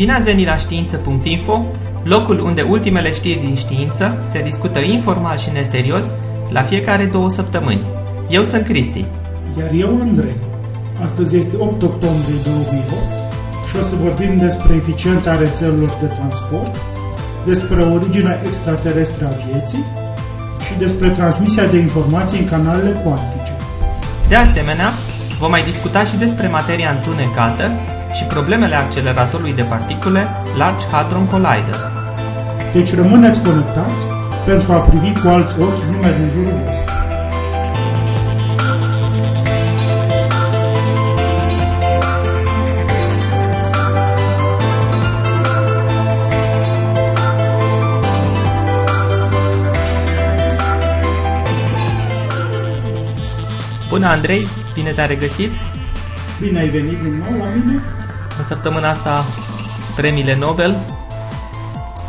Bine ați venit la știință.info, locul unde ultimele știri din știință se discută informal și neserios la fiecare două săptămâni. Eu sunt Cristi. Iar eu, Andrei. Astăzi este 8 octombrie 2008 și o să vorbim despre eficiența rețelelor de transport, despre originea extraterestră a vieții și despre transmisia de informații în canalele cuantice. De asemenea, vom mai discuta și despre materia întunecată și problemele acceleratorului de particule Large Hadron Collider. Deci rămâneți conectați pentru a privi cu alți ochi lumea din jurul vostru. Bună, Andrei! Bine te-a regăsit! Bine ai venit din nou la mine, În săptămâna asta, premiile Nobel.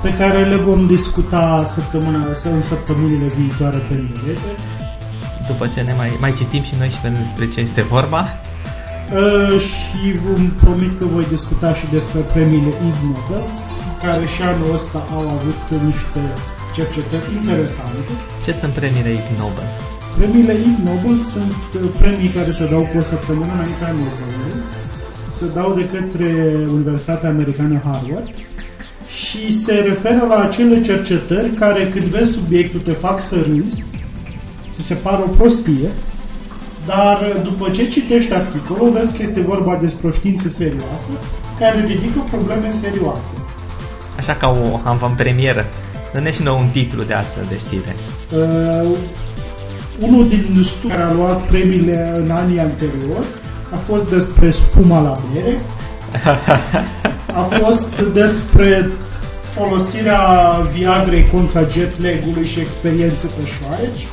pe care le vom discuta săptămâna, sau în săptămânile viitoare pe rete. După ce ne mai, mai citim și noi și vedem despre ce este vorba. Uh, și vă promit că voi discuta și despre premiile Ig Nobel, care și anul ăsta au avut niște cercetări interesante. Ce sunt premiile Ig Nobel? Premiile Ig Nobel sunt uh, premii care se dau cu o săptămână înaintea Nobelului. Se dau de către Universitatea Americană Harvard și se referă la acele cercetări care când vezi subiectul te fac să râzi, ți se pare o prostie, dar uh, după ce citești articolul, vezi că este vorba despre o știință serioasă care ridică probleme serioase. Așa ca o avantpremieră. Dă-ne și nou un titlu de astfel de știre. Uh, unul din studii care a luat premiile în anii anteriori a fost despre spuma la bere, a fost despre folosirea Viagrei contra jet lag-ului și experiențe pe șoareci.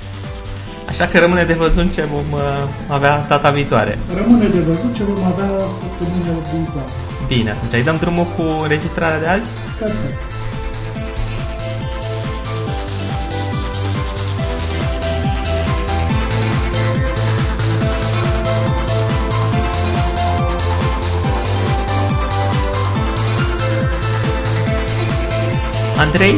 Așa că rămâne de văzut ce vom uh, avea data viitoare. Rămâne de văzut ce vom avea săptămâna viitoare. Bine, atunci îi dăm drumul cu înregistrarea de azi? Perfect. Andrei,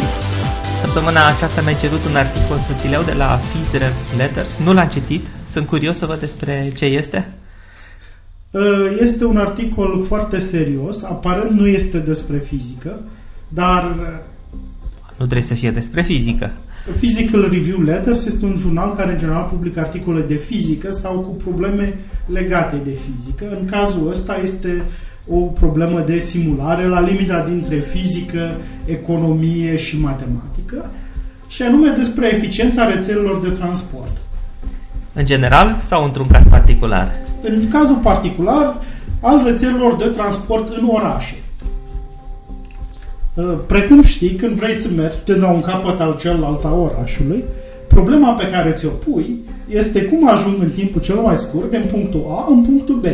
săptămâna aceasta mi-ai cerut un articol să ți de la Fizer Letters. Nu l-am citit, sunt curios să văd despre ce este. Uh, Este un articol foarte serios, aparent nu este despre fizică, dar uh, Nu trebuie să fie despre fizică. Physical Review Letters este un jurnal care în general publică articole de fizică sau cu probleme legate de fizică. În cazul ăsta este o problemă de simulare la limita dintre fizică, economie și matematică și anume despre eficiența rețelelor de transport. În general sau într-un caz particular? În cazul particular al rețelelor de transport în orașe. Uh, Precum știi, când vrei să mergi de la un capăt al celălalt a orașului, problema pe care ți-o pui este cum ajung în timpul cel mai scurt din punctul A în punctul B.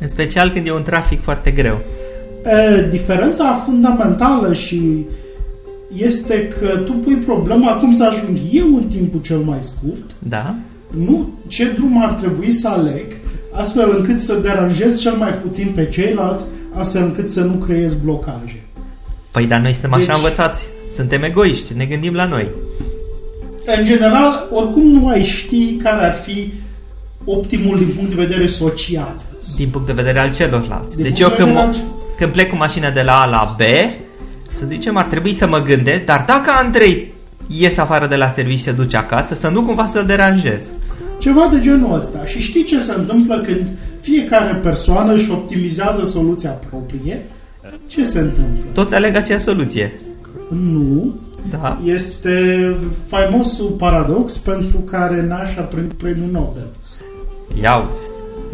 În special când e un trafic foarte greu. E, diferența fundamentală și este că tu pui problema cum să ajung eu în timpul cel mai scurt, Da? nu ce drum ar trebui să aleg, astfel încât să deranjez cel mai puțin pe ceilalți, astfel încât să nu creez blocaje. Păi dar noi suntem așa Deci- învățați. Suntem egoiști, ne gândim la noi. În general, oricum nu ai ști care ar fi optimul din punct de vedere social. Din punct de vedere al celorlalți. Din deci eu punct de când, vedere mă- al- când plec cu mașina de la A la B, să zicem, ar trebui să mă gândesc, dar dacă Andrei ies afară de la serviciu și se duce acasă, să nu cumva să-l deranjez. Ceva de genul ăsta. Și știi ce se întâmplă când fiecare persoană își optimizează soluția proprie? Ce se întâmplă? Toți aleg aceeași soluție. Nu. Da. Este faimosul paradox pentru care nașa primit premiul Nobel. Ia auzi.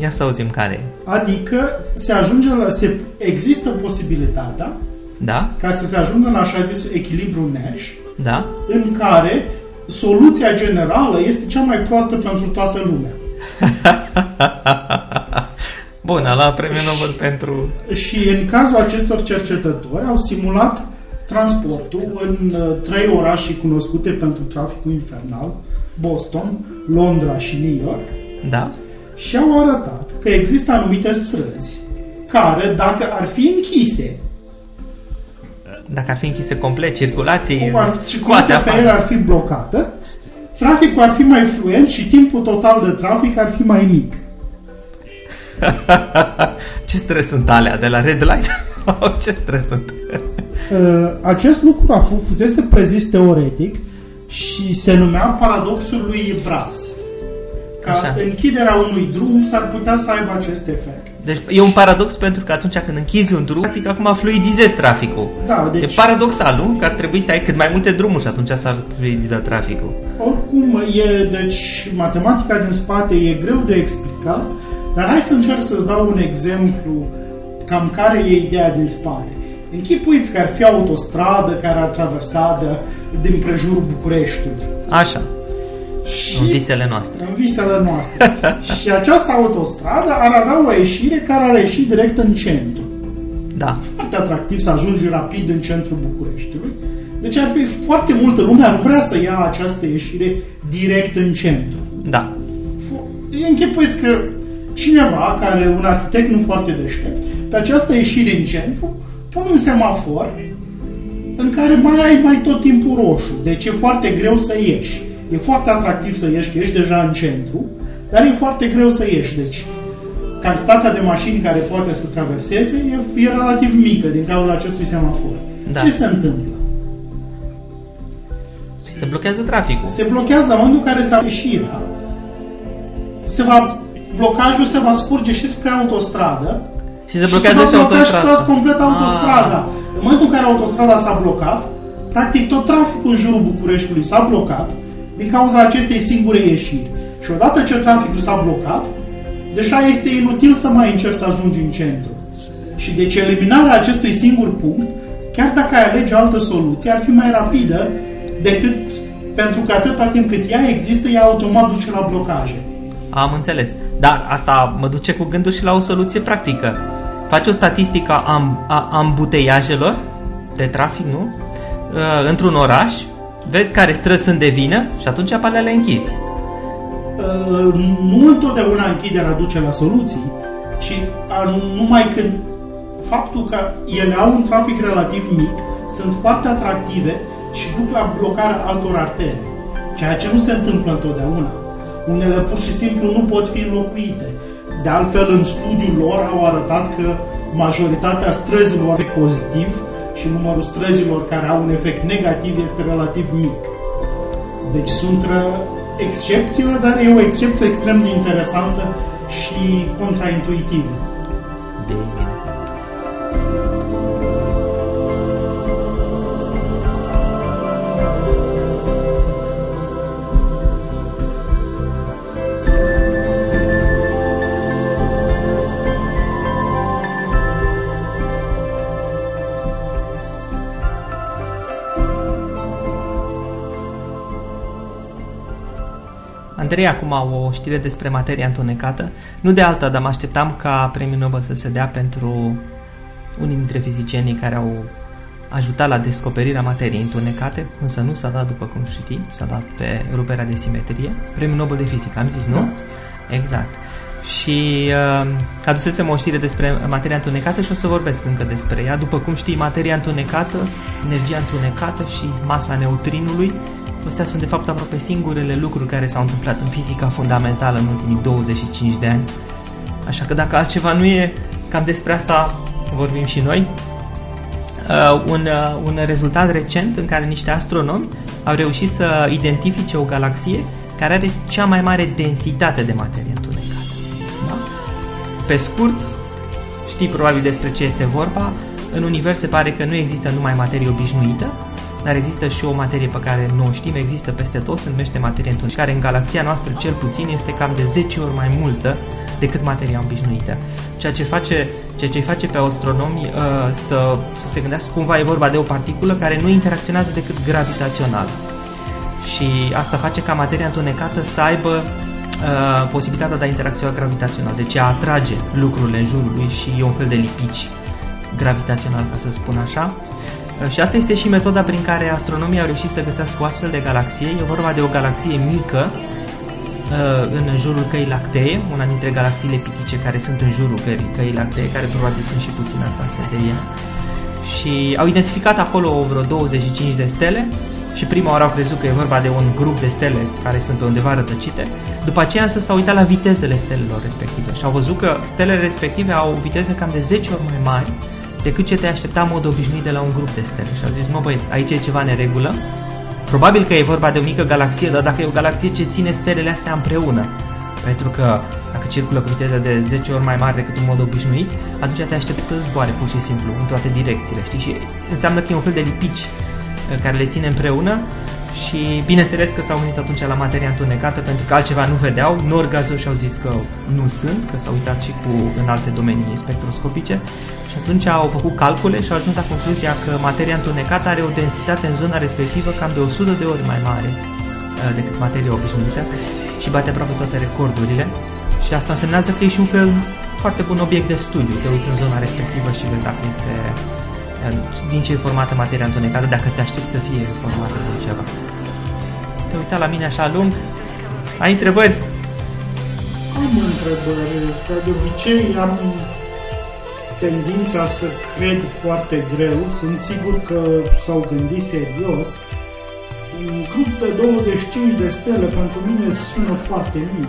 Ia să auzim care e. Adică se ajunge la, se, există posibilitatea Da? ca să se ajungă la așa zis echilibru Nash, Da? în care soluția generală este cea mai proastă pentru toată lumea. Bun, a luat premiul Nobel pentru... Și în cazul acestor cercetători au simulat transportul în uh, trei orașe cunoscute pentru traficul infernal, Boston, Londra și New York, Da? și au arătat că există anumite străzi care, dacă ar fi închise dacă ar fi închise complet circulației, Cum ar, circulația pe el ar fi blocată, traficul ar fi mai fluent și timpul total de trafic ar fi mai mic. ce stres sunt alea de la Red Light? ce stres sunt? Uh, acest lucru a fost fusese prezis teoretic și se numea paradoxul lui Bras. Ca Așa. închiderea unui drum s-ar putea să aibă acest efect. Deci e un paradox pentru că atunci când închizi un drum, practic acum fluidizezi traficul. Da, deci... E paradoxal, nu? Că ar trebui să ai cât mai multe drumuri și atunci s-ar fluidiza traficul. Oricum, e, deci matematica din spate e greu de explicat, dar hai să încerc să-ți dau un exemplu cam care e ideea din spate. Închipuiți că ar fi autostradă care ar traversa de, din prejurul Bucureștiului. Așa. Și în visele noastre. În visele noastre. și această autostradă ar avea o ieșire care ar ieși direct în centru. Da. Foarte atractiv să ajungi rapid în centrul Bucureștiului. Deci ar fi foarte multă lume ar vrea să ia această ieșire direct în centru. Da. Închipuiți că cineva, care un arhitect nu foarte deștept, pe această ieșire în centru, pune un semafor în care mai ai mai tot timpul roșu. Deci e foarte greu să ieși. E foarte atractiv să ieși, că ești deja în centru, dar e foarte greu să ieși. Deci, cantitatea de mașini care poate să traverseze e, e relativ mică din cauza acestui semafor. Da. Ce se întâmplă? Se blochează traficul. Se blochează la momentul în care s-a ieșirea. Se va, blocajul se va scurge și spre autostradă și se blochează și, și autostrada. Și complet autostrada. Ah. În momentul în care autostrada s-a blocat, practic tot traficul în jurul Bucureștiului s-a blocat din cauza acestei singure ieșiri. Și odată ce traficul s-a blocat, deja este inutil să mai încerci să ajungi în centru. Și deci eliminarea acestui singur punct, chiar dacă ai alege altă soluție, ar fi mai rapidă decât pentru că atâta timp cât ea există, ea automat duce la blocaje. Am înțeles. Dar asta mă duce cu gândul și la o soluție practică. Faci o statistică a, a ambuteiajelor de trafic, nu? Uh, într-un oraș vezi care străzi sunt de vină și atunci pe le închizi. Uh, nu întotdeauna închiderea duce la soluții, ci uh, numai când faptul că ele au un trafic relativ mic, sunt foarte atractive și duc la blocarea altor artere, ceea ce nu se întâmplă întotdeauna. Unele pur și simplu nu pot fi înlocuite. De altfel, în studiul lor au arătat că majoritatea străzilor pozitiv și numărul străzilor care au un efect negativ este relativ mic. Deci sunt excepțiile, dar e o excepție extrem de interesantă și contraintuitivă. Bine. Andrei acum o știre despre materia întunecată. Nu de alta, dar mă așteptam ca premiul Nobel să se dea pentru unii dintre fizicienii care au ajutat la descoperirea materiei întunecate, însă nu s-a dat, după cum știi, s-a dat pe ruperea de simetrie. Premiul Nobel de fizică, am zis, nu? Da. Exact. Și uh, adusesem o știre despre materia întunecată și o să vorbesc încă despre ea. După cum știi, materia întunecată, energia întunecată și masa neutrinului Astea sunt de fapt aproape singurele lucruri care s-au întâmplat în fizica fundamentală în ultimii 25 de ani. Așa că dacă altceva nu e, cam despre asta vorbim și noi. Uh, un, uh, un rezultat recent în care niște astronomi au reușit să identifice o galaxie care are cea mai mare densitate de materie întunecată. Da? Pe scurt, știi probabil despre ce este vorba, în univers se pare că nu există numai materie obișnuită, dar există și o materie pe care nu o știm, există peste tot, se numește materie întunecată, care în galaxia noastră cel puțin este cam de 10 ori mai multă decât materia obișnuită. Ceea ce face, ceea ce face pe astronomi uh, să, să se gândească cumva e vorba de o particulă care nu interacționează decât gravitațional. Și asta face ca materia întunecată să aibă uh, posibilitatea de a interacționa gravitațional. Deci ea atrage lucrurile în jurul lui și e un fel de lipici gravitațional, ca să spun așa. Uh, și asta este și metoda prin care astronomii au reușit să găsească o astfel de galaxie. E vorba de o galaxie mică uh, în jurul căii lactee, una dintre galaxiile pitice care sunt în jurul căii, căii lactee, care probabil sunt și puțin atrase de ea. și au identificat acolo vreo 25 de stele și prima oară au crezut că e vorba de un grup de stele care sunt pe undeva rătăcite. După aceea însă s-au uitat la vitezele stelelor respective și au văzut că stelele respective au viteze cam de 10 ori mai mari decât ce te aștepta în mod obișnuit de la un grup de stele. Și au zis, mă băieți, aici e ceva neregulă. Probabil că e vorba de o mică galaxie, dar dacă e o galaxie ce ține stelele astea împreună, pentru că dacă circulă cu viteză de 10 ori mai mare decât în mod obișnuit, atunci te aștepți să zboare pur și simplu în toate direcțiile, știi? Și înseamnă că e un fel de lipici uh, care le ține împreună și bineînțeles că s-au gândit atunci la materia întunecată pentru că altceva nu vedeau, nori gazoși au zis că nu sunt, că s-au uitat și cu în alte domenii spectroscopice și atunci au făcut calcule și au ajuns la concluzia că materia întunecată are o densitate în zona respectivă cam de 100 de ori mai mare uh, decât materia obișnuită și bate aproape toate recordurile și asta însemnează că e și un fel foarte bun obiect de studiu. Te uiți în zona respectivă și vezi dacă este din ce e formată materia întunecată, dacă te aștepți să fie formată din ceva. Te uita la mine așa lung. Ai întrebări? Am întrebări. Ca de obicei am tendința să cred foarte greu. Sunt sigur că s-au gândit serios. Un grup de 25 de stele pentru mine sună foarte mic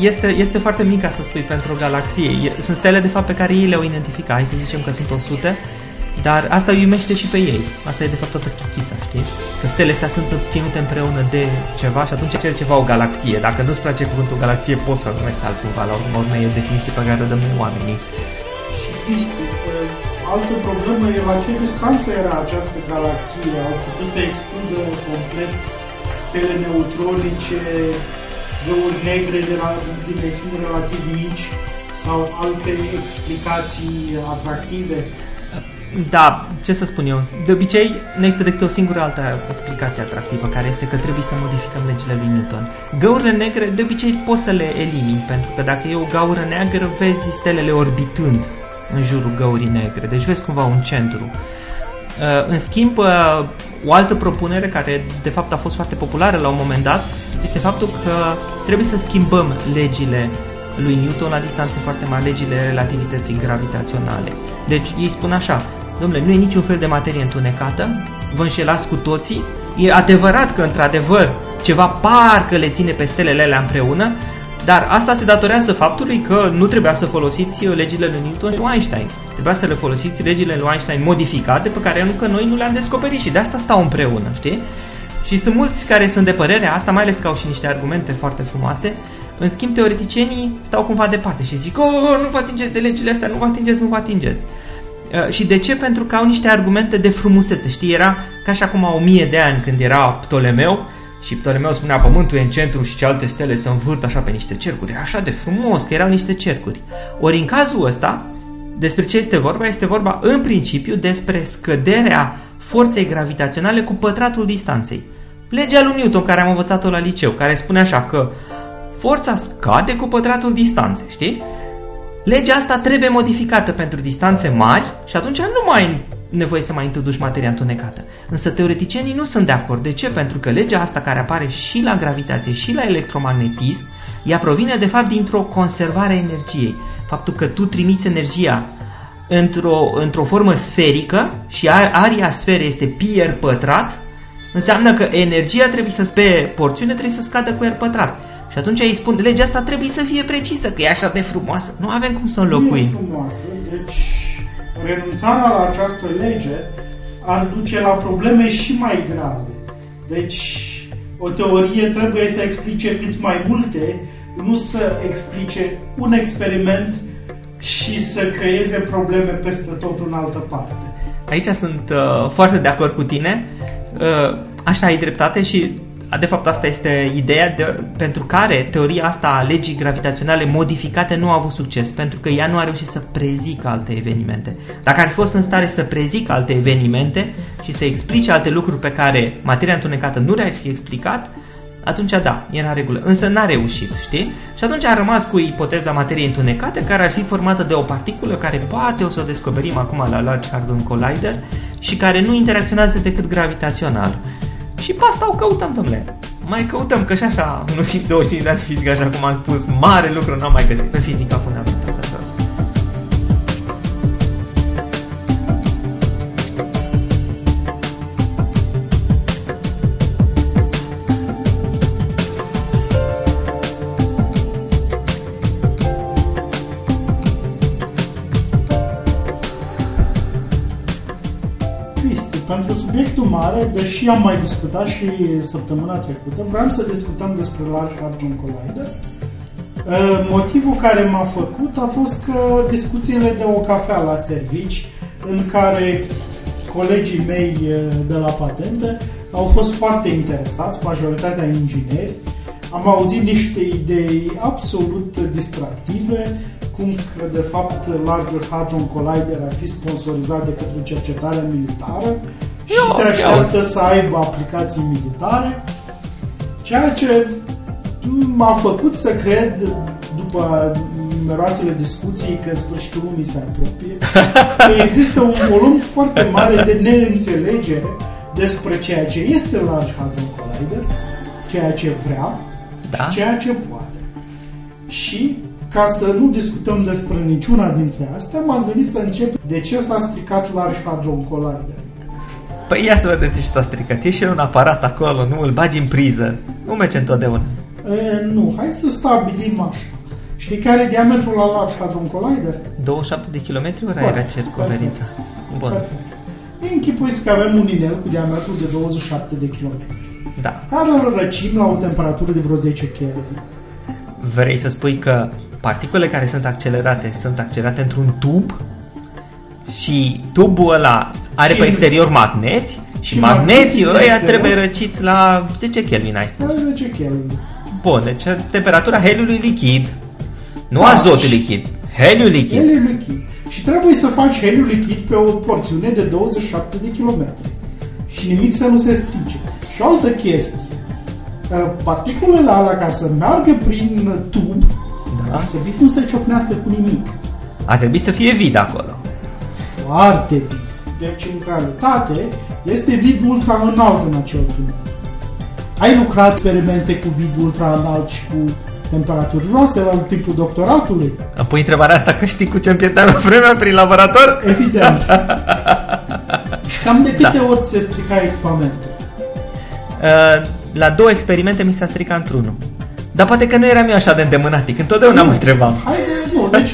este, este foarte mic, ca să spui, pentru o galaxie. Sunt stele, de fapt, pe care ei le-au identificat. Hai să zicem că sunt 100, dar asta îi uimește și pe ei. Asta e, de fapt, toată chichița, știi? Că stelele astea sunt ținute împreună de ceva și atunci cel ceva o galaxie. Dacă nu-ți place cuvântul galaxie, poți să-l numești altcumva. La urmă, urmă e o definiție pe care o dăm oamenii. Și altă problemă e la ce distanță era această galaxie. Au putut să excludă complet stele neutronice, găuri negre de la dimensiuni relativ mici sau alte explicații atractive? Da, ce să spun eu, de obicei nu există decât o singură altă explicație atractivă, care este că trebuie să modificăm legile lui Newton. Găurile negre, de obicei poți să le elimini, pentru că dacă e o gaură neagră, vezi stelele orbitând în jurul găurii negre, deci vezi cumva un centru. Uh, în schimb, uh, o altă propunere care de fapt a fost foarte populară la un moment dat este faptul că trebuie să schimbăm legile lui Newton la distanțe foarte mari, legile relativității gravitaționale. Deci ei spun așa, domnule, nu e niciun fel de materie întunecată, vă înșelați cu toții, e adevărat că într-adevăr ceva parcă le ține pe stelele alea împreună, dar asta se datorează faptului că nu trebuia să folosiți legile lui Newton și Einstein. Trebuia să le folosiți legile lui Einstein modificate pe care încă noi nu le-am descoperit și de asta stau împreună, știi? Și sunt mulți care sunt de părere asta, mai ales că au și niște argumente foarte frumoase. În schimb, teoreticienii stau cumva departe și zic, oh, nu vă atingeți de legile astea, nu vă atingeți, nu vă atingeți. Uh, și de ce? Pentru că au niște argumente de frumusețe, știi? Era ca și acum o mie de ani când era Ptolemeu și Ptolemeu spunea pământul e în centru și alte stele se învârt așa pe niște cercuri. Așa de frumos că erau niște cercuri. Ori în cazul ăsta, despre ce este vorba? Este vorba în principiu despre scăderea forței gravitaționale cu pătratul distanței. Legea lui Newton, care am învățat-o la liceu, care spune așa că forța scade cu pătratul distanței, știi? Legea asta trebuie modificată pentru distanțe mari și atunci nu mai ai nevoie să mai introduci materia întunecată. Însă teoreticienii nu sunt de acord. De ce? Pentru că legea asta care apare și la gravitație și la electromagnetism, ea provine de fapt dintr-o conservare a energiei. Faptul că tu trimiți energia într-o, într-o formă sferică și aria sferei este pi r pătrat, înseamnă că energia trebuie să pe porțiune trebuie să scadă cu r pătrat. Și atunci îi spun, legea asta trebuie să fie precisă, că e așa de frumoasă. Nu avem cum să o înlocuim. Nu e frumoasă, deci renunțarea la această lege ar duce la probleme și mai grave. Deci, o teorie trebuie să explice cât mai multe, nu să explice un experiment și să creeze probleme peste tot în altă parte. Aici sunt uh, foarte de acord cu tine. Uh, așa ai dreptate și de fapt asta este ideea de, pentru care teoria asta a legii gravitaționale modificate nu a avut succes, pentru că ea nu a reușit să prezică alte evenimente. Dacă ar fi fost în stare să prezică alte evenimente și să explice alte lucruri pe care materia întunecată nu le-ar fi explicat, atunci da, era regulă. Însă n-a reușit, știi? Și atunci a rămas cu ipoteza materiei întunecate, care ar fi formată de o particulă care poate o să o descoperim acum la Large Hadron Collider și care nu interacționează decât gravitațional. Și pe asta o căutăm, domnule. Mai căutăm, că și așa, în ultimii 25 de ani de fizică, așa cum am spus, mare lucru n-am mai găsit în fizica fundamentală. Mare, deși am mai discutat și săptămâna trecută, vreau să discutăm despre Large Hadron Collider. Uh, motivul care m-a făcut a fost că discuțiile de o cafea la servici, în care colegii mei uh, de la patente au fost foarte interesați, majoritatea ingineri, am auzit niște idei absolut distractive, cum că de fapt Larger Hadron Collider ar fi sponsorizat de către cercetarea militară și Eu, se așteaptă auzi. să aibă aplicații militare, ceea ce m-a făcut să cred, după numeroasele discuții, că sfârșitul lumii se apropie, că există un volum foarte mare de neînțelegere despre ceea ce este Large Hadron Collider, ceea ce vrea, Da? ceea ce poate. Și ca să nu discutăm despre niciuna dintre astea, m-am gândit să încep de ce s-a stricat Large Hadron Collider. Păi ia să vedeți ce s-a stricat. E și un aparat acolo, nu? Îl bagi în priză. Nu merge întotdeauna. E, nu, hai să stabilim așa. Știi care e diametrul la Large Hadron Collider? 27 de kilometri ori Corect, era circumferința? Bun. Perfect. Ei, închipuiți că avem un inel cu diametru de 27 de kilometri, Da. care îl răcim la o temperatură de vreo 10 Kelvin. Vrei să spui că particulele care sunt accelerate sunt accelerate într-un tub și tubul ăla are Și pe în- exterior magneți și, și magneții magneții ăia exterior- trebuie răciți la 10 Kelvin, ai La spus. 10 Kelvin. Bun, deci temperatura heliului lichid, nu Da, azotul și- lichid, heliul lichid. Heliu lichid. Și trebuie să faci heliu lichid pe o porțiune de 27 de kilometri. Și nimic să nu se strice. Și o altă chestie. Uh, Particulele alea, ca să meargă prin tub, Da. ar trebui nu se ciocnească cu nimic. Ar trebui să fie vid acolo. Foarte bine. Deci, în realitate, este vid ultra înalt în acel tunel. Ai lucrat experimente cu vid ultra înalt și cu temperaturi joase la timpul doctoratului? Îmi pui întrebarea asta că știi cu ce îmi pierdeam vremea prin laborator? Evident. și cam de câte Da. ori ți se strica echipamentul? Uh, La două experimente mi s-a stricat într-unul. Dar poate că nu eram eu așa de îndemânatic. Întotdeauna mă întrebam. Haide, nu, deci,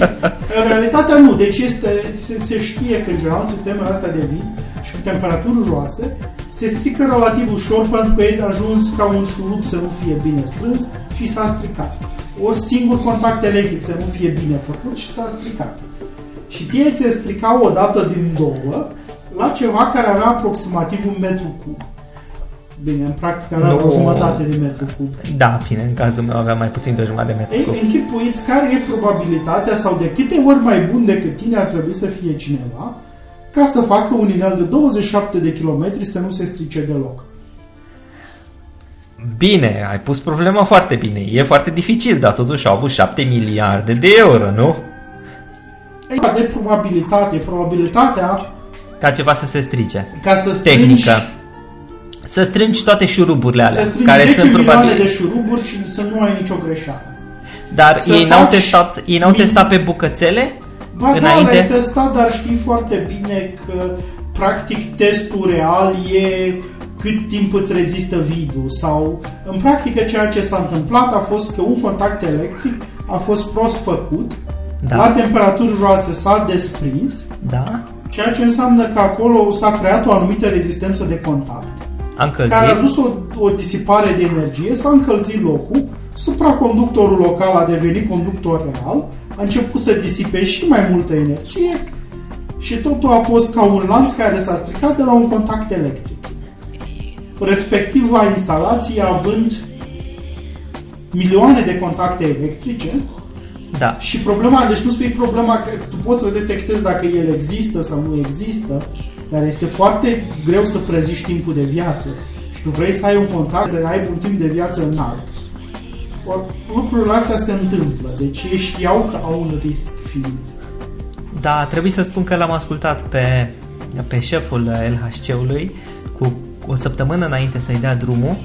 în realitatea nu. Deci este, se, se știe că, în general, sistemele astea de vid și cu temperaturi joase se strică relativ ușor pentru că e ajuns ca un șurub să nu fie bine strâns și s-a stricat. O singur contact electric să nu fie bine făcut și s-a stricat. Și ție ți se strica o dată din două la ceva care avea aproximativ un metru cub. Bine, în practică avea Nu. o jumătate de metru cub. Da, bine, în cazul meu avea mai puțin de o jumătate de metru. Ei, cub. închipuiți care e probabilitatea sau de câte ori mai bun decât tine ar trebui să fie cineva ca să facă un inel de 27 de kilometri să nu se strice deloc. Bine, ai pus problema foarte bine. E foarte dificil, dar totuși au avut 7 miliarde de euro, nu? Ei, de probabilitate, probabilitatea Ca ceva să se strice. ca să strângi, Tehnică. Să strângi toate șuruburile alea, să strângi care 10 sunt milioane probabil... de șuruburi și să nu ai nicio greșeală. Dar să ei n-au, faci testat, ei n-au min- testat pe bucățele? Ba da, Înainte? l-ai testat, dar știi foarte bine că practic testul real e cât timp îți rezistă vidul sau în practică ceea ce s-a întâmplat a fost că un contact electric a fost prost făcut, Da. la temperaturi joase s-a desprins, Da? ceea ce înseamnă că acolo s-a creat o anumită rezistență de contact Am care a căzit. dus o, o disipare de energie, s-a încălzit locul, supraconductorul local a devenit conductor real, a început să disipe și mai multă energie și totul a fost ca un lanț care s-a stricat de la un contact electric. Respectiva instalație având milioane de contacte electrice Da. și problema, deci nu spui problema că tu poți să detectezi dacă el există sau nu există, dar este foarte greu să preziști timpul de viață. Și tu vrei să ai un contact, să ai un timp de viață înalt. Or, lucrurile astea se întâmplă, deci ei știau că au un risc finit. Da, trebuie să spun că l-am ascultat pe, pe șeful LHC-ului cu o săptămână înainte să-i dea drumul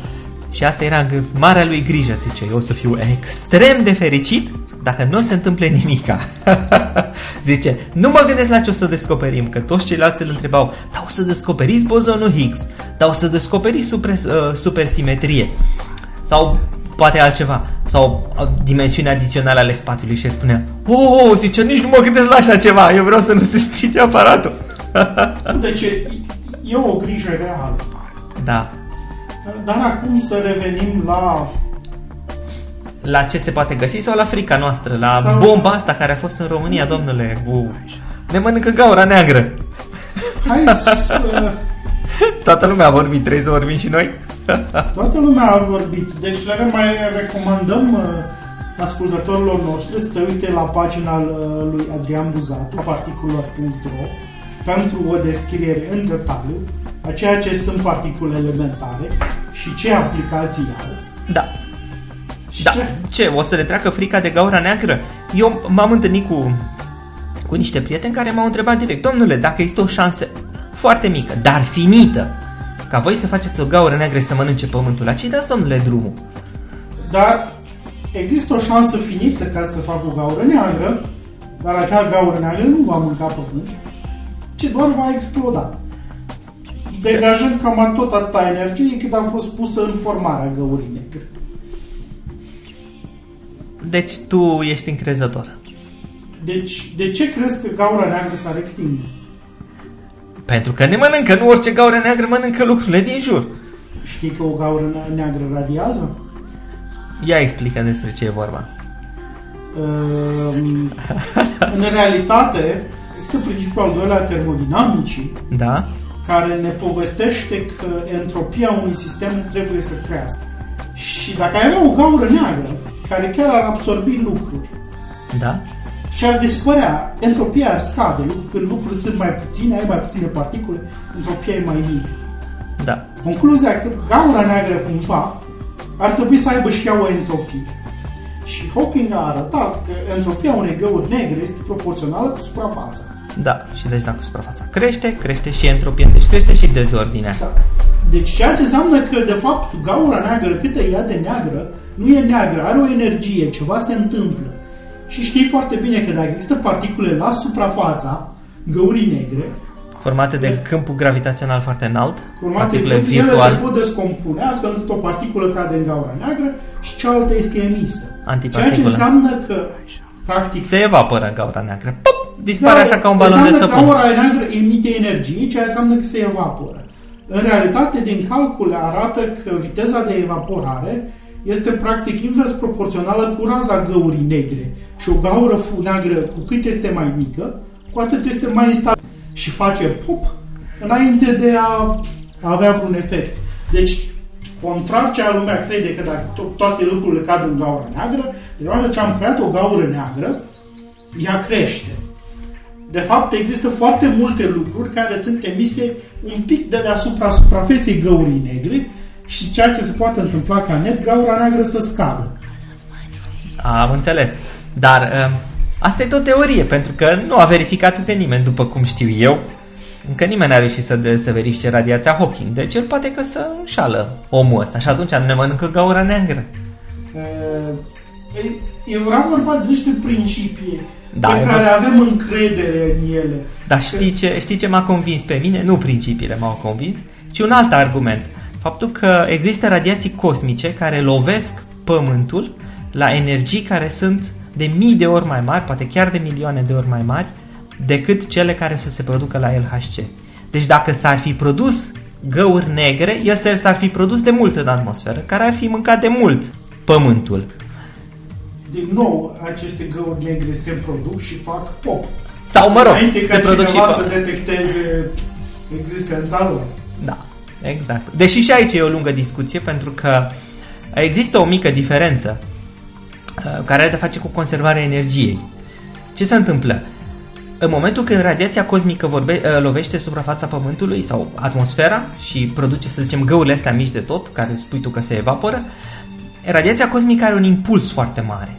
și asta era g- marea lui grijă, zice, eu o să fiu extrem de fericit dacă nu se întâmple nimica. zice, nu mă gândesc la ce o să descoperim, că toți ceilalți îl întrebau, dar o să descoperiți bozonul Higgs, dar o să descoperiți super, uh, supersimetrie sau poate altceva, sau uh, dimensiuni adiționale ale spațiului și el spunea, oh, oh, zice, nici nu mă gândesc la așa ceva, eu vreau să nu se strice aparatul. Nu, Deci e, e o grijă reală. Da. Dar acum să revenim la La ce se poate găsi sau la frica noastră, la Sau- bomba asta care a fost în România, domnule. Cu... Ne mănâncă gaura neagră. Hai să... Toată lumea a vorbit, trebuie să vorbim și noi? Toată lumea a vorbit. Deci le mai recomandăm uh, ascultătorilor noștri să se uite la pagina uh, lui Adrian Buzatu, particulă.ro, pentru o descriere în detaliu a ceea ce sunt particule elementare și ce aplicații au. Da. Și Da. ce- Ce? O să le treacă frica de gaura neagră? Eu m-am întâlnit cu, cu niște prieteni care m-au întrebat direct, domnule, dacă există o șansă foarte mică, dar finită, ca voi să faceți o gaură neagră și să mănânce pământul, la ce dați, domnule, drumul? Dar există o șansă finită ca să fac o gaură neagră, dar acea gaură neagră nu va mânca pământ, ci doar va exploda. Degajând cam tot atâta energie cât a fost pusă în formarea găurii negre. Deci tu ești încrezător. Deci, de ce crezi că gaura neagră s-ar extinde? Pentru că ne mănâncă, nu orice gaură neagră mănâncă lucrurile din jur. Știi că o gaură ne- neagră radiază? Ia explică despre ce e vorba. Ehm, în realitate, există principiul al doilea a termodinamicii, Da? care ne povestește că entropia unui sistem trebuie să crească. Și dacă ai avea o gaură neagră, care chiar ar absorbi lucruri Da? și ar dispărea, entropia ar scade. Lucru- Când lucruri sunt mai puține, ai mai puține particule, entropia e mai mică. Da. Concluzia că gaura neagră cumva ar trebui să aibă și ea o entropie. Și Hawking a arătat că entropia unei găuri negre este proporțională cu suprafața. Da. Și deci dacă suprafața crește, crește și entropia, deci crește și dezordinea. Da. Deci ceea ce înseamnă că, de fapt, gaura neagră, cât e ea de neagră, nu e neagră, are o energie, ceva se întâmplă. Și știi foarte bine că dacă există particule la suprafața găurii negre, Formate de câmpul gravitațional foarte înalt, urmate particule ele se virtual, pot descompune, astfel încât o particulă cade în gaura neagră și cealaltă este emisă. Ceea ce antiparticulă. înseamnă că, practic, Se evaporă gaura neagră. Pop! Dispare Da, așa ca un balon de înseamnă că săpun. gaura neagră emite energie, ceea ce înseamnă că se evaporă. În realitate, din calcule arată că viteza de evaporare este practic invers proporțională cu raza găurii negre. Și o gaură fu- neagră, cu cât este mai mică, cu atât este mai instabilă și face pop înainte de a avea vreun efect. Deci, contrar ce lumea crede că dacă to- toate lucrurile cad în gaura neagră, deodată ce am creat o gaură neagră, ea crește. De fapt, există foarte multe lucruri care sunt emise un pic de deasupra suprafeței găurii negre și ceea ce se poate întâmpla ca net, gaura neagră să scadă. Am înțeles. Dar uh, asta e tot teorie, pentru că nu a verificat pe nimeni, după cum știu eu. Încă nimeni n-a reușit să, de, să verifice radiația Hawking. Deci el poate că să înșală omul ăsta și atunci nu ne mănâncă gaura neagră. Uh, e- Era vorba de niște principii Da, pe e care vor- avem încredere în ele. Dar știi ce, știi ce m-a convins pe mine? Nu principiile m-au convins, ci un alt argument. Faptul că există radiații cosmice care lovesc Pământul la energii care sunt de mii de ori mai mari, poate chiar de milioane de ori mai mari, decât cele care să se producă la LHC. Deci dacă s-ar fi produs găuri negre, el s- s-ar fi produs de mult în atmosferă, care ar fi mâncat de mult Pământul. Din nou, aceste găuri negre se produc și fac pop. Sau, mă rog, Înainte se ca produc și cineva pe- să detecteze existența lor. Da, exact. Deși și aici e o lungă discuție, pentru că există o mică diferență uh, care are de face cu conservarea energiei. Ce se întâmplă? În momentul când radiația cosmică vorbe, uh, lovește suprafața Pământului sau atmosfera și produce, să zicem, găurile astea mici de tot, care spui tu că se evaporă, radiația cosmică are un impuls foarte mare.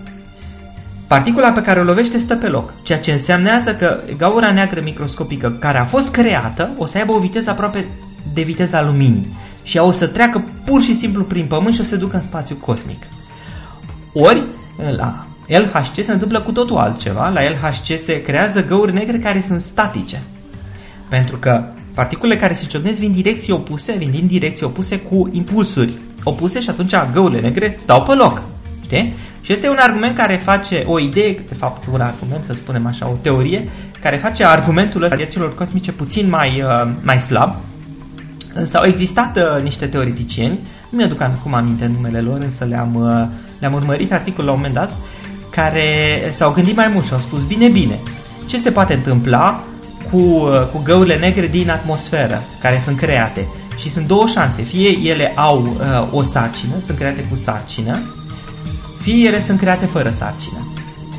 Particula pe care o lovește stă pe loc, ceea ce înseamnă că gaura neagră microscopică care a fost creată o să aibă o viteză aproape de viteza luminii și ea o să treacă pur și simplu prin pământ și o să se ducă în spațiu cosmic. Ori, la LHC se întâmplă cu totul altceva. La LHC se creează găuri negre care sunt statice. Pentru că particulele care se ciocnesc vin direcții opuse, vin din direcții opuse cu impulsuri opuse și atunci găurile negre stau pe loc. Știi? Și este un argument care face o idee, de fapt un argument, să spunem așa, o teorie, care face argumentul ăsta radiațiilor cosmice puțin mai, uh, mai slab, Însă au existat uh, niște teoreticieni, nu mi-aduc acum aminte numele lor, însă le-am, uh, le-am urmărit articolul la un moment dat, care s-au gândit mai mult și au spus, bine, bine, ce se poate întâmpla cu, uh, cu găurile negre din atmosferă, care sunt create? Și sunt două șanse, fie ele au uh, o sarcină, sunt create cu sarcină, fie ele sunt create fără sarcină.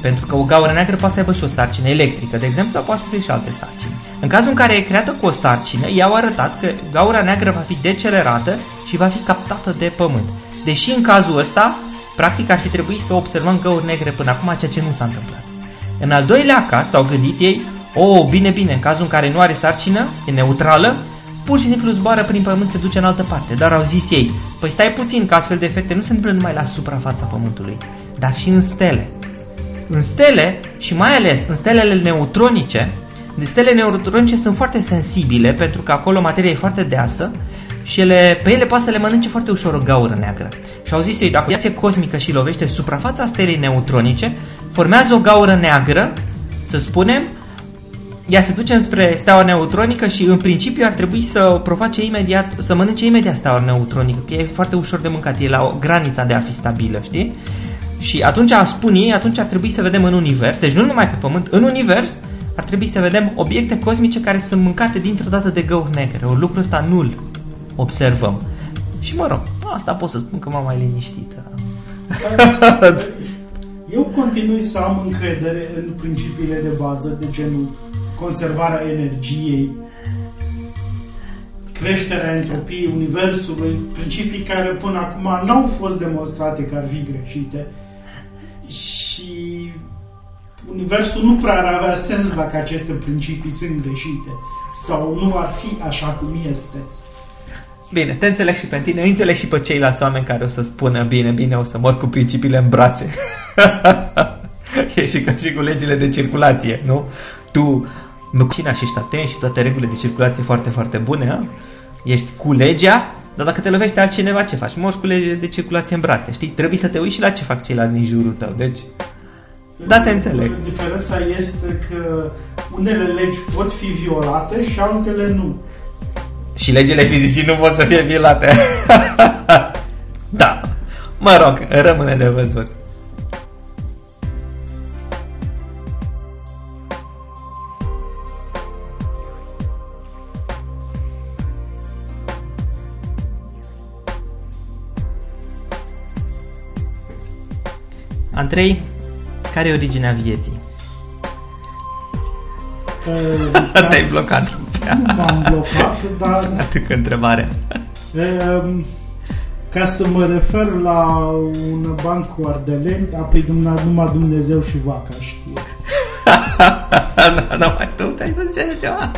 Pentru că o gaură neagră poate să aibă și o sarcină electrică, de exemplu, dar poate să fie și alte sarcini. În cazul în care e creată cu o sarcină, i-au arătat că gaura neagră va fi decelerată și va fi captată de pământ. Deși în cazul ăsta, practic ar fi trebuit să observăm găuri negre până acum, ceea ce nu s-a întâmplat. În al doilea caz s-au gândit ei, o, oh, bine, bine, în cazul în care nu are sarcină, e neutrală, pur și simplu zboară prin pământ, se duce în altă parte. Dar au zis ei, păi stai puțin, că astfel de efecte nu se întâmplă numai la suprafața pământului, dar și în stele. În stele, și mai ales în stelele neutronice, de stele neutronice sunt foarte sensibile pentru că acolo materia e foarte deasă și ele, pe ele poate să le mănânce foarte ușor o gaură neagră. Și au zis ei, dacă o viață cosmică și lovește suprafața stelei neutronice, formează o gaură neagră, să spunem, ea se duce înspre steaua neutronică și în principiu ar trebui să o proface imediat, să mănânce imediat steaua neutronică, că e foarte ușor de mâncat, e la o granița de a fi stabilă, știi? Și atunci, spun ei, atunci ar trebui să vedem în univers, deci nu numai pe Pământ, în univers, ar trebui să vedem obiecte cosmice care sunt mâncate dintr-o dată de găuri negre. O lucru ăsta nu-l observăm. Și mă rog, asta pot să spun că m-am mai liniștită. Eu continui să am încredere în principiile de bază, de genul conservarea energiei, creșterea entropiei Universului, principii care până acum n-au fost demonstrate că ar fi greșite și Universul nu prea ar avea sens dacă aceste principii sunt greșite sau nu ar fi așa cum este. Bine, te înțeleg și pe tine, înțeleg și pe ceilalți oameni care o să spună bine, bine, o să mor cu principiile în brațe. e și ca și cu legile de circulație, nu? Tu mașina și ești atent și toate regulile de circulație foarte, foarte bune, a? ești cu legea, dar dacă te lovește altcineva, ce faci? Morți cu legile de circulație în brațe, știi? Trebuie să te uiți și la ce fac ceilalți din jurul tău, deci... Da, te înțeleg. Diferența este că unele legi pot fi violate și altele nu. Și legile fizicii nu pot să fie violate. da. Mă rog, rămâne de văzut. Andrei, care e originea vieții? Uh, Te-ai blocat. M-am blocat, dar... Atât întrebare. Uh, ca să mă refer la un banc cu ardeleni, apoi numai Dumnezeu și vaca știe. nu, nu, mai tu te-ai să zice ceva.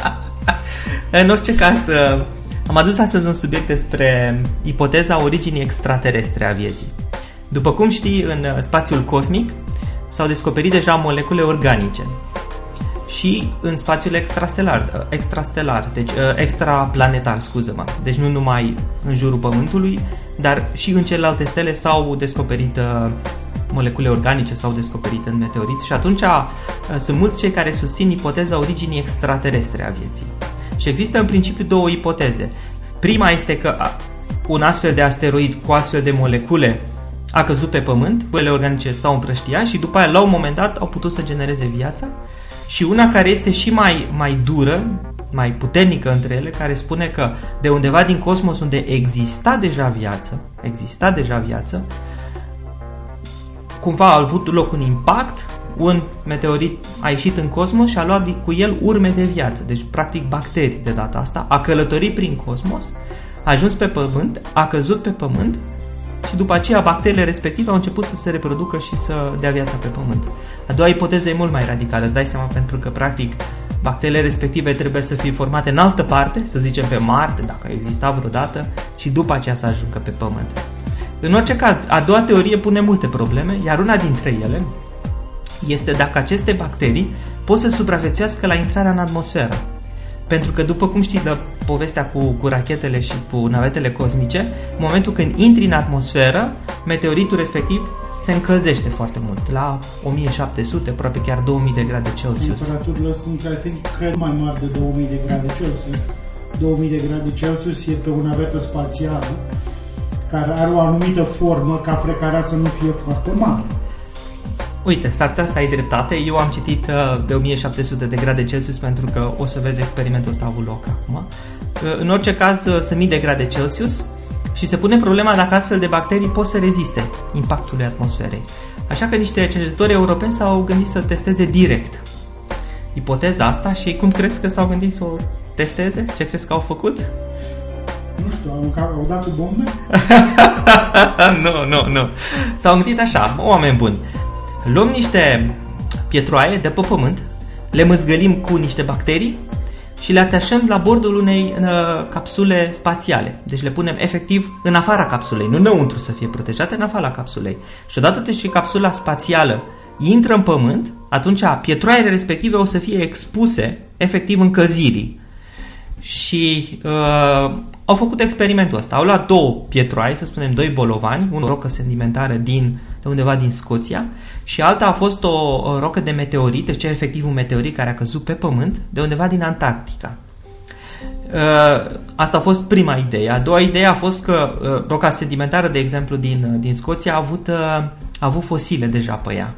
În orice caz, uh, am adus astăzi un subiect despre ipoteza originii extraterestre a vieții. După cum știi, în uh, spațiul cosmic s-au descoperit deja molecule organice și în spațiul extrastelar, uh, extrastelar deci uh, extraplanetar, scuză-mă. Deci nu numai în jurul Pământului, dar și în celelalte stele s-au descoperit molecule organice, s-au descoperit în meteoriți și atunci sunt mulți cei care susțin ipoteza originii extraterestre a vieții. Și există în principiu două ipoteze. Prima este că un astfel de asteroid cu astfel de molecule a căzut pe pământ, bolile organice s-au împrăștiat și după aia, la un moment dat, au putut să genereze viața. Și una care este și mai, mai dură, mai puternică între ele, care spune că de undeva din cosmos unde exista deja viață, exista deja viață, cumva a avut loc un impact, un meteorit a ieșit în cosmos și a luat cu el urme de viață, deci practic bacterii de data asta, a călătorit prin cosmos, a ajuns pe pământ, a căzut pe pământ și după aceea bacteriile respective au început să se reproducă și să dea viața pe pământ. A doua ipoteză e mult mai radicală, îți dai seama, pentru că practic bacteriile respective trebuie să fie formate în altă parte, să zicem pe Marte, dacă exista vreodată, și după aceea să ajungă pe Pământ. În orice caz, a doua teorie pune multe probleme, iar una dintre ele este dacă aceste bacterii pot să supraviețuiască la intrarea în atmosferă. Pentru că, după cum știți de povestea cu, cu rachetele și cu navetele cosmice, în momentul când intri în atmosferă, meteoritul respectiv se încălzește foarte mult, la 1700, aproape chiar 2000 de grade Celsius. Temperaturile sunt, I think, cred, mai mari de 2000 de grade Celsius. 2000 de grade Celsius e pe o navetă spațială care are o anumită formă ca frecarea să nu fie foarte mare. Uite, s-ar putea să ai dreptate. Eu am citit uh, de 1700 de grade Celsius pentru că o să vezi experimentul ăsta a avut loc acum. În orice caz, uh, sunt mii de grade Celsius și se pune problema dacă astfel de bacterii pot să reziste impactului atmosferei. Așa că niște cercetători europeni s-au gândit să testeze direct ipoteza asta și cum crezi că s-au gândit să o testeze? Ce crezi că au făcut? Nu știu, au, au dat cu bombe? nu, nu, nu. S-au gândit așa, oameni buni. Luăm niște pietroaie de pe pământ, le măzgălim cu niște bacterii și le atașăm la bordul unei uh, capsule spațiale. Deci le punem efectiv în afara capsulei, nu înăuntru să fie protejate, în afara capsulei. Și odată ce capsula spațială intră în pământ, atunci pietroaiele respective o să fie expuse efectiv încălzirii. Și uh, au făcut experimentul ăsta. Au luat două pietroaie, să spunem doi bolovani, unul rocă sedimentară din, de undeva din Scoția și alta a fost o, o rocă de meteorit, deci efectiv un meteorit care a căzut pe pământ de undeva din Antarctica. Uh, asta a fost prima idee. A doua idee a fost că uh, roca sedimentară, de exemplu, din, uh, din Scoția a avut, uh, a avut fosile deja pe ea.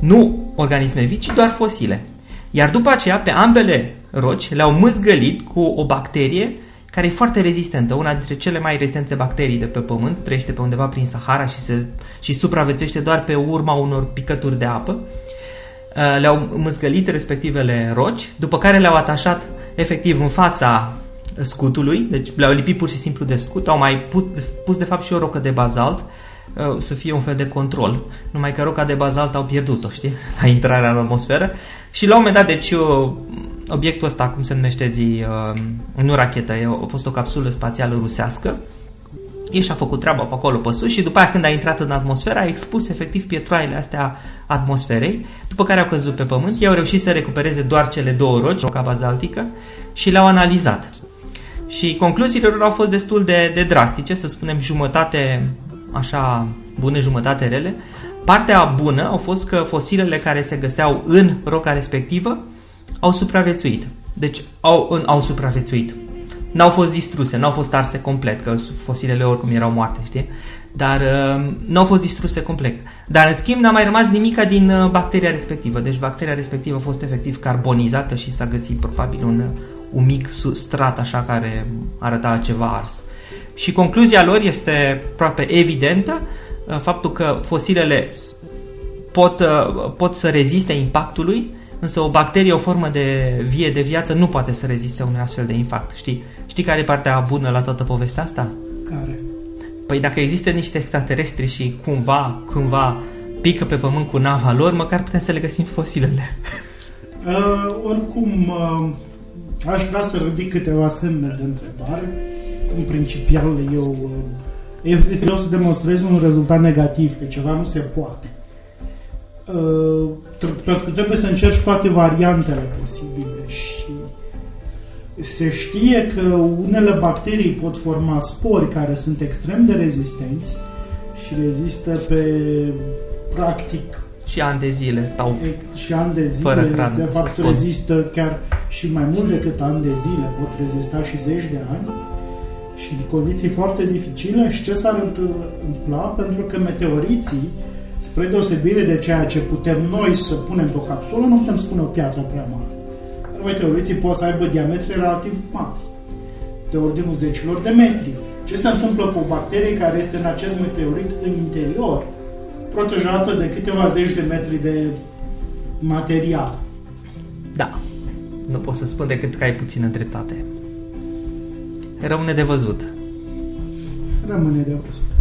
Nu organisme vii, ci doar fosile. Iar după aceea, pe ambele roci le-au mâzgălit cu o bacterie care e foarte rezistentă, una dintre cele mai rezistente bacterii de pe pământ, trăiește pe undeva prin Sahara și, se, și supraviețuiește doar pe urma unor picături de apă. Uh, le-au mâzgălit respectivele roci, după care le-au atașat efectiv în fața scutului, deci le-au lipit pur și simplu de scut, au mai pus, pus de fapt și o rocă de bazalt, uh, să fie un fel de control. Numai că roca de bazalt au pierdut-o, știi? La intrarea în atmosferă. Și la un moment dat, deci, obiectul ăsta, cum se numește zi, uh, nu rachetă, a fost o capsulă spațială rusească, el și-a făcut treaba pe acolo pe sus și după aia când a intrat în atmosferă a expus efectiv pietroaiele astea atmosferei, după care au căzut pe pământ, ei au reușit să recupereze doar cele două roci, roca bazaltică, și le-au analizat. Și concluziile lor au fost destul de, de drastice, să spunem jumătate așa bune, jumătate rele. Partea bună au fost că fosilele care se găseau în roca respectivă au supraviețuit. Deci au, au supraviețuit. N-au fost distruse, n-au fost arse complet, că fosilele oricum erau moarte, știi? Dar uh, n-au fost distruse complet. Dar în schimb n-a mai rămas nimica din uh, bacteria respectivă. Deci bacteria respectivă a fost efectiv carbonizată și s-a găsit probabil un, un mic strat așa care arăta ceva ars. Și concluzia lor este aproape evidentă, uh, faptul că fosilele pot, uh, pot să reziste impactului, Însă o bacterie, o formă de vie de viață nu poate să reziste unui astfel de impact. Știi, știi care e partea bună la toată povestea asta? Care? Păi dacă există niște extraterestri și cumva, cumva pică pe pământ cu nava lor, măcar putem să le găsim fosilele. Uh, oricum, uh, aș vrea să ridic câteva semne de întrebare. În principial, eu uh, vreau să demonstrez un rezultat negativ, că ceva nu se poate. Uh, pentru că trebuie să încerci toate variantele posibile și se știe că unele bacterii pot forma spori care sunt extrem de rezistenți și rezistă pe practic și ani de zile stau și ani de zile, fără hrană, de fapt rezistă chiar și mai mult decât ani de zile, pot rezista și zeci de ani și în condiții foarte dificile. Și ce s-ar întâmpla? Pentru că meteoriții Spre deosebire de ceea ce putem noi să punem pe o capsulă, nu putem spune o piatră prea mare. Dar meteoriții pot să aibă diametri relativ mari, de ordinul zecilor de metri. Ce se întâmplă cu o bacterie care este în acest meteorit în interior, protejată de câteva zeci de metri de material? Da. Nu pot să spun decât că ai puțină dreptate. Rămâne de văzut. Rămâne de văzut.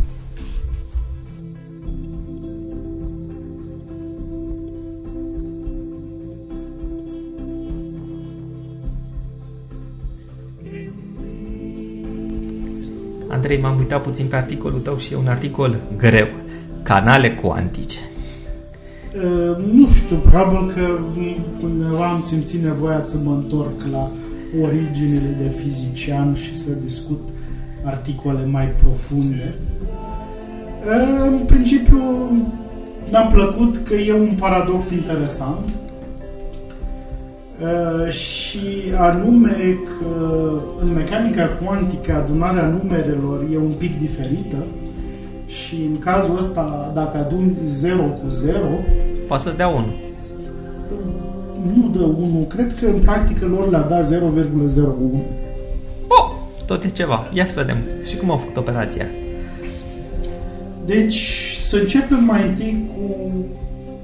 Andrei, m-am uitat puțin pe articolul tău și e un articol greu. Canale cuantice. Uh, nu știu, probabil că undeva am simțit nevoia să mă întorc la originele de fizician și să discut articole mai profunde. Uh, în principiu, mi-a plăcut că e un paradox interesant. Uh, și anume că în mecanica cuantică adunarea numerelor e un pic diferită și în cazul ăsta dacă adun 0 cu 0 Poate să dea 1. nu dă 1, cred că în practică lor le-a dat 0,01 Oh, tot e ceva. Ia să vedem. Și cum au făcut operația? Deci să începem mai întâi cu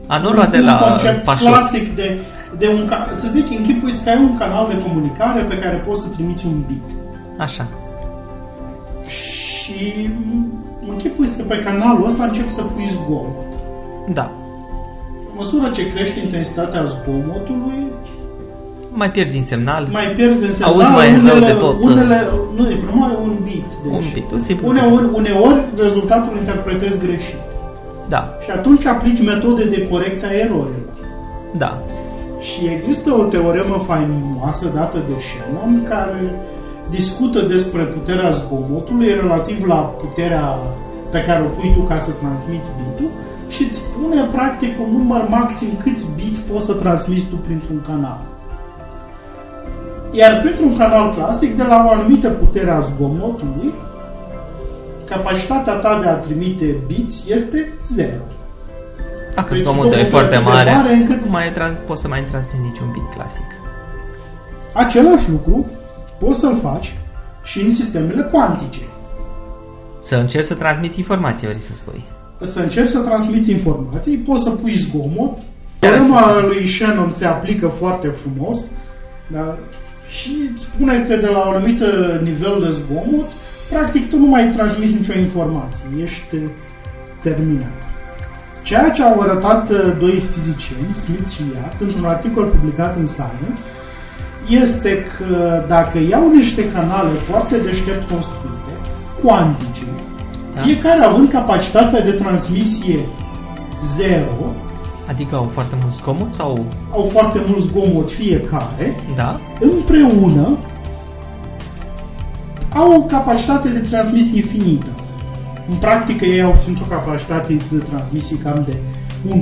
A, nu lua de la un concept pașot. clasic de, de un ca- să zici, închipuiți că ai un canal de comunicare pe care poți să trimiți un bit. Așa. Și închipuiți că pe canalul ăsta începi să pui zgomot. Da. În măsură ce crește intensitatea zgomotului, Mai pierzi din semnal. mai pierzi din semnal. Auzi mai unele, rău de tot. Unele, nu, e numai un bit. Deci, Un bit, un simplu uneori, uneori rezultatul interpretezi greșit. Da. Și atunci aplici metode de corecție a erorilor. Da. Și există o teoremă faimoasă dată de Shannon care discută despre puterea zgomotului relativ la puterea pe care o pui tu ca să transmiți bitul și îți spune practic un număr maxim câți biți poți să transmiți tu printr-un canal. Iar printr-un canal clasic, de la o anumită putere a zgomotului, capacitatea ta de a trimite biți este 0. Dacă Deci zgomotul e zgomotul foarte e atât de mare, mare încât- nu mai tra- poți să mai transmiți niciun bit clasic. Același lucru poți să-l faci și în sistemele cuantice. Să încerci să transmiți informații, vrei să spui. Să încerci să transmiți informații, poți să pui zgomot. Chiar Teorema asta. lui Shannon se aplică foarte frumos da? și îți spune că de la un anumit nivel de zgomot, practic tu nu mai transmiți nicio informație, ești terminat. Ceea ce au arătat uh, doi fizicieni, Smith și Yard, într-un articol publicat în Science, este că dacă iau niște canale foarte deștept construite, cuantice, Da. fiecare având capacitatea de transmisie 0, Adică au foarte mult zgomot sau... au foarte mult zgomot fiecare, Da? împreună au o capacitate de transmisie infinită. În practică ei au obținut o capacitate de transmisie cam de 1%.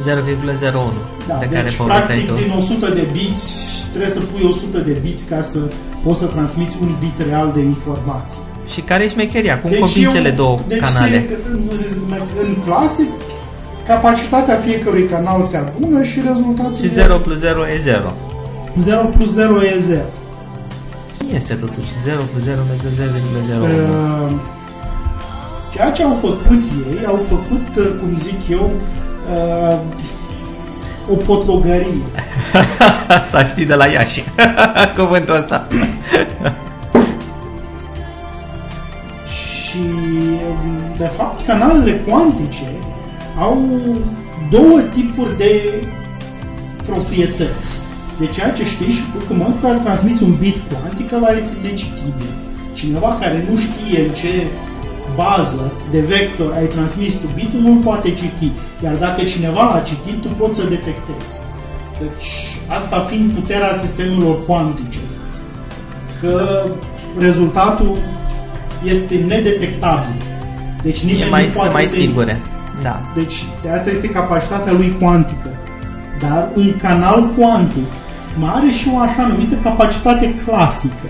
0,01 Da, de care deci povesteai practic tu. din 100 de biți trebuie să pui 100 de biți ca să poți să transmiți un bit real de informație. Și care e șmecheria? Cum Deci combini eu- cele două deci canale? Se, în, în clasic, capacitatea fiecărui canal se adună și rezultatul Și e 0 plus 0 e 0. 0 plus 0 e 0. Ce este totuși? 0 plus 0 merge 0,01. Uh, ceea ce au făcut ei, au făcut, uh, cum zic eu, uh, o potlogărie. Asta știi de la Iași. Cuvântul ăsta. Și, um, de fapt, canalele cuantice au două tipuri de proprietăți. De ceea ce știi și tu, că în momentul în care transmiți un bit cuantic, ăla este necitibil. Cineva care nu știe în ce bază de vector ai transmis tu bitul, nu poate citi. Iar dacă cineva l-a citit, tu poți să detectezi. Deci, asta fiind puterea sistemelor cuantice. Că rezultatul este nedetectabil. Deci nimeni E mai, nu poate sunt mai să sigure. Da. deci de asta este capacitatea lui cuantică. Dar un canal cuantic mai are și o așa numită capacitate clasică,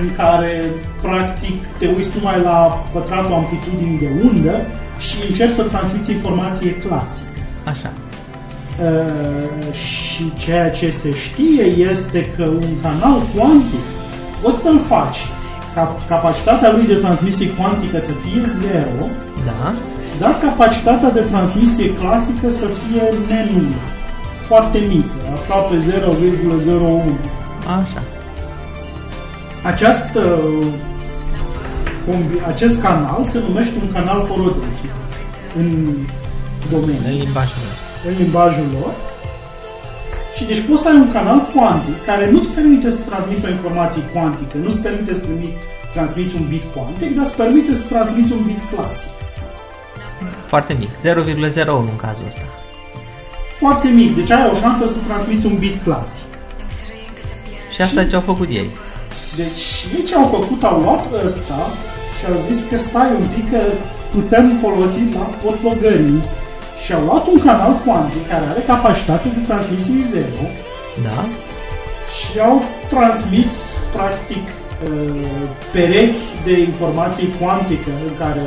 în care practic te uiți numai la pătratul amplitudinii de undă și încerci să transmiți informație clasică. Așa. Uh, și ceea ce se știe este că un canal cuantic poți să-l faci ca capacitatea lui de transmisie cuantică să fie 0, Da. dar capacitatea de transmisie clasică să fie nenulă, foarte mică, aproape 0,01. Așa. Această, combi- acest canal se numește un canal holodesic în domeniu, În limbajul lor. în limbajul lor. Și deci poți să ai un canal cuantic care nu-ți permite să transmiți o informație cuantică, nu-ți permite să trimi- transmiți un bit cuantic, dar îți permite să transmiți un bit clasic. Foarte mic. 0,01 în cazul ăsta. Foarte mic, deci ai o șansă să transmiți un bit clasic. Și asta ce au făcut ei. Deci ei ce au făcut, au luat ăsta și au zis că stai un pic că putem folosi la potlogării și au luat un canal cuantic care are capacitate de transmisie 0 Da. Și au transmis, practic, uh, perechi de informații cuantică în care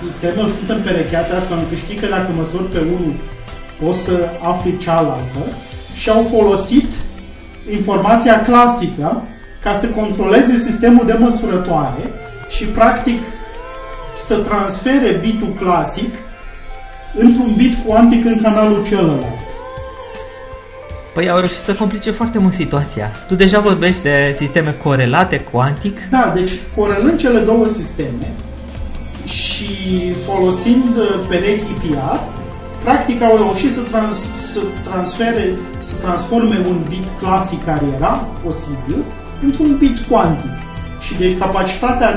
sistemele sunt împerecheate astfel încât știi că dacă măsori pe unul o să afli cealaltă și au folosit informația clasică ca să controleze sistemul de măsurătoare și practic să transfere bitul clasic într-un bit cuantic în canalul celălalt. Păi au reușit să complice foarte mult situația. Tu deja vorbești de sisteme corelate, cuantic? Da, deci corelând cele două sisteme și folosind uh, perechi IPR, practic au reușit să, trans, să transfere, să transforme un bit clasic care era posibil într-un bit cuantic. Și deci capacitatea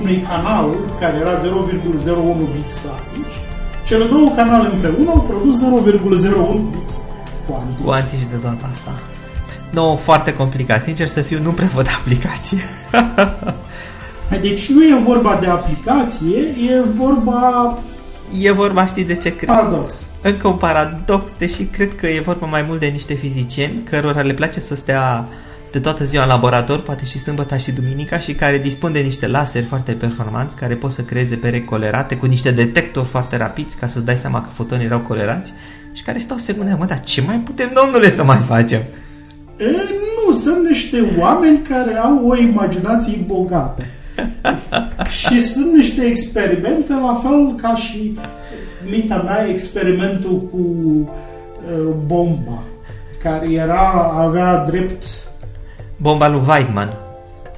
unui canal care era 0,01 bits clasici, cele două canale împreună au produs 0,01 bits cuantici. Cuantici de data asta. Nu, foarte complicat. Sincer să fiu, nu prea văd aplicație. deci nu e vorba de aplicație, e vorba... E vorba, știi de ce cred? Paradox. Încă un paradox, deși cred că e vorba mai mult de niște fizicieni cărora le place să stea de toată ziua în laborator, poate și sâmbătă și duminica, și care dispun de niște laseri foarte performanți, care pot să creeze perechi colerate cu niște detectori foarte rapizi ca să-ți dai seama că fotonii erau colerați și care stau se gândeau, mă, dar ce mai putem, domnule, să mai facem? E, nu, sunt niște oameni care au o imaginație bogată. și sunt niște experimente, la fel ca și mintea mea, experimentul cu uh, bomba, care era, avea drept Bomba lui Weidman.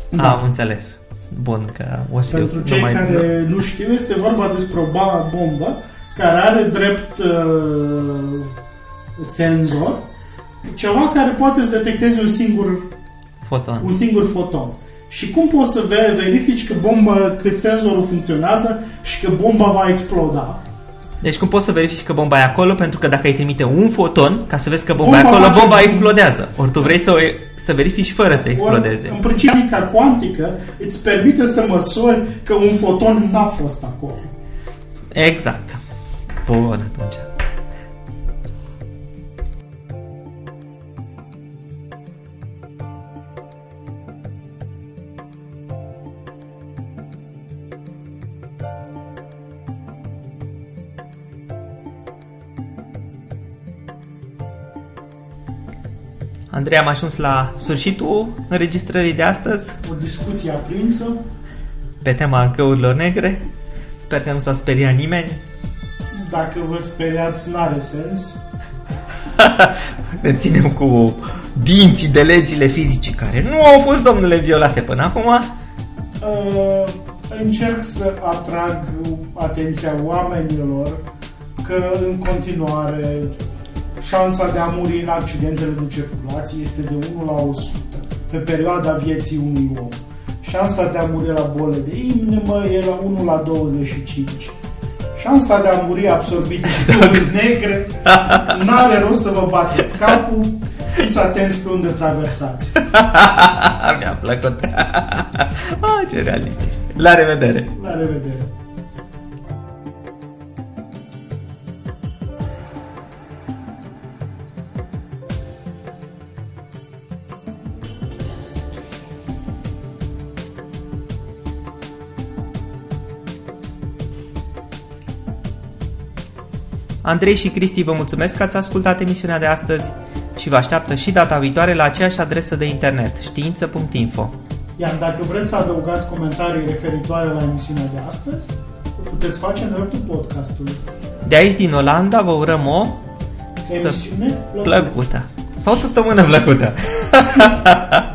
Da. Am înțeles. Bun, că o știu. Pentru cei mai... care nu știu, este vorba despre o bombă care are drept uh, senzor ceva care poate să detecteze un singur foton. Un singur foton. Și cum poți să verifici că bomba, că senzorul funcționează și că bomba va exploda? Deci cum poți să verifici că bomba e acolo? Pentru că dacă îi trimite un foton, ca să vezi că bomba, bomba e acolo, bomba explodează. Ori tu vrei să, o, să verifici fără să explodeze. Ori, în principiu, cuantică îți permite să măsori că un foton n-a fost acolo. Exact. Bun, atunci. Andrei, am ajuns la sfârșitul înregistrării de astăzi. O discuție aprinsă. Pe tema găurilor negre. Sper că nu s-a speriat nimeni. Dacă vă speriați, n-are sens. ne ținem cu dinții de legile fizice care nu au fost, domnule, violate până acum. Uh, încerc să atrag atenția oamenilor că în continuare șansa de a muri în accidentele de circulație este de 1 la 100 pe perioada vieții unui om. Șansa de a muri la bole de inimă e la 1 la 25. Șansa de a muri absorbit de negre n-are rost să vă bateți capul, fiți atenți pe unde traversați. Mi-a plăcut. ah, ce realist ești. La revedere! La revedere! Andrei și Cristi vă mulțumesc că ați ascultat emisiunea de astăzi și vă așteaptă și data viitoare la aceeași adresă de internet, știință.info. Iar dacă vreți să adăugați comentarii referitoare la emisiunea de astăzi, o puteți face în dreptul podcastului. De aici, din Olanda, vă urăm o emisiune plăcută. plăcută. Sau săptămână plăcută.